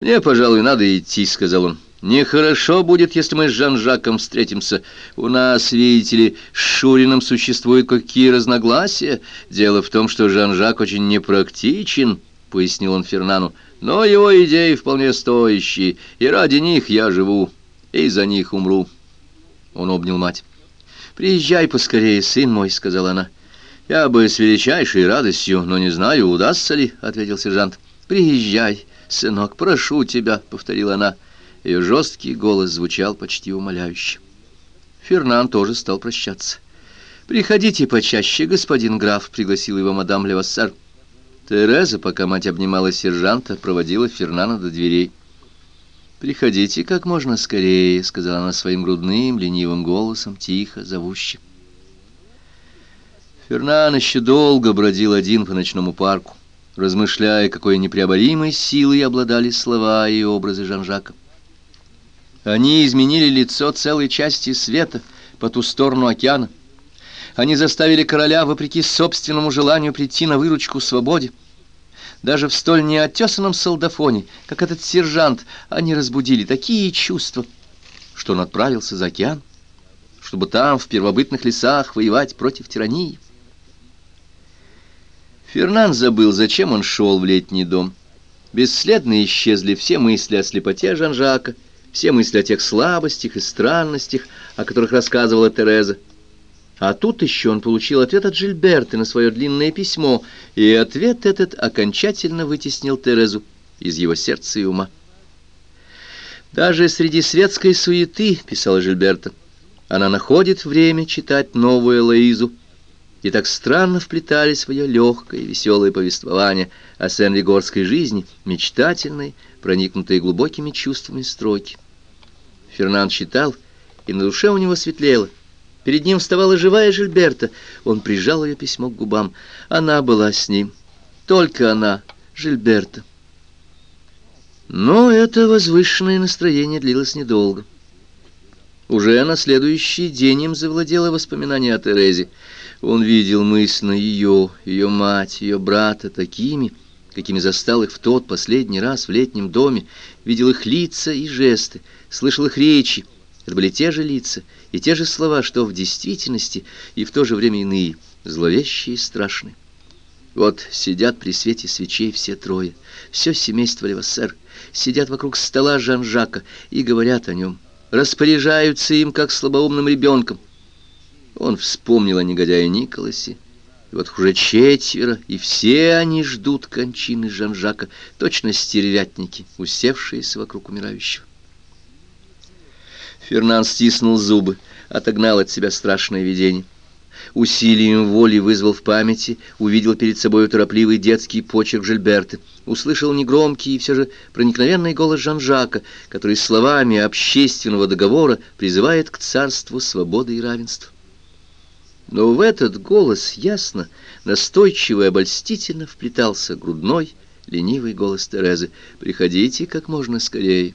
«Мне, пожалуй, надо идти», — сказал он. «Нехорошо будет, если мы с Жан-Жаком встретимся. У нас, видите ли, с Шурином существуют какие разногласия. Дело в том, что Жан-Жак очень непрактичен», — пояснил он Фернану. «Но его идеи вполне стоящие, и ради них я живу, и за них умру». Он обнял мать. «Приезжай поскорее, сын мой», — сказала она. «Я бы с величайшей радостью, но не знаю, удастся ли», — ответил сержант. «Приезжай». «Сынок, прошу тебя», — повторила она. Ее жесткий голос звучал почти умоляюще. Фернан тоже стал прощаться. «Приходите почаще, господин граф», — пригласил его мадам Левассар. Тереза, пока мать обнимала сержанта, проводила Фернана до дверей. «Приходите как можно скорее», — сказала она своим грудным, ленивым голосом, тихо, зовущим. Фернан еще долго бродил один по ночному парку размышляя, какой непреоборимой силой обладали слова и образы Жан-Жака. Они изменили лицо целой части света по ту сторону океана. Они заставили короля, вопреки собственному желанию, прийти на выручку свободе. Даже в столь неотесанном солдафоне, как этот сержант, они разбудили такие чувства, что он отправился за океан, чтобы там, в первобытных лесах, воевать против тирании. Фернан забыл, зачем он шел в летний дом. Бесследно исчезли все мысли о слепоте Жан-Жака, все мысли о тех слабостях и странностях, о которых рассказывала Тереза. А тут еще он получил ответ от Жильберты на свое длинное письмо, и ответ этот окончательно вытеснил Терезу из его сердца и ума. «Даже среди светской суеты, — писала Жильберта, — она находит время читать новую Лоизу, и так странно вплетались в ее легкое и веселое повествование о сен-ригорской жизни, мечтательной, проникнутой глубокими чувствами строки. Фернанд читал, и на душе у него светлело. Перед ним вставала живая Жильберта. Он прижал ее письмо к губам. Она была с ним. Только она, Жильберта. Но это возвышенное настроение длилось недолго. Уже на следующий день им завладело воспоминание о Терезе. Он видел мысленно ее, ее мать, ее брата такими, какими застал их в тот последний раз в летнем доме, видел их лица и жесты, слышал их речи. Это были те же лица и те же слова, что в действительности и в то же время иные, зловещие и страшные. Вот сидят при свете свечей все трое, все семейство Левассер, сидят вокруг стола Жан-Жака и говорят о нем, распоряжаются им, как слабоумным ребенком, он вспомнил о негодяе Николасе. И вот уже четверо, и все они ждут кончины Жан-Жака, точно стервятники, усевшиеся вокруг умирающего. Фернан стиснул зубы, отогнал от себя страшное видение. Усилием воли вызвал в памяти, увидел перед собой торопливый детский почерк Жильберты, услышал негромкий и все же проникновенный голос Жан-Жака, который словами общественного договора призывает к царству свободы и равенства. Но в этот голос ясно, настойчиво и обольстительно вплетался грудной, ленивый голос Терезы. «Приходите как можно скорее».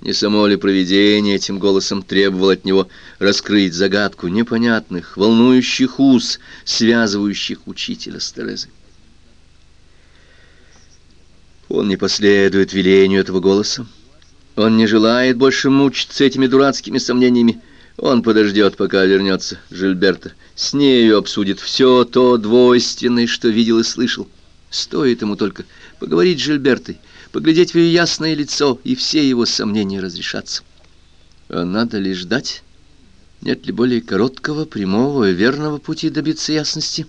Не само ли провидение этим голосом требовало от него раскрыть загадку непонятных, волнующих уз, связывающих учителя с Терезой? Он не последует велению этого голоса. Он не желает больше мучиться этими дурацкими сомнениями. Он подождет, пока вернется Жильберта. С нею обсудит все то двойственное, что видел и слышал. Стоит ему только поговорить с Жильбертой, поглядеть в ее ясное лицо, и все его сомнения разрешатся. А надо ли ждать? Нет ли более короткого, прямого и верного пути добиться ясности?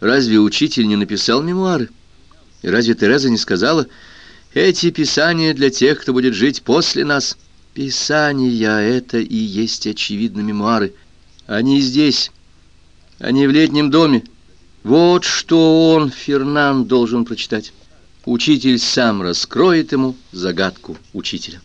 Разве учитель не написал мемуары? И разве Тереза не сказала, «Эти писания для тех, кто будет жить после нас»? Писания — это и есть, очевидно, мемуары. Они здесь, они в летнем доме. Вот что он, Фернан, должен прочитать. Учитель сам раскроет ему загадку учителя.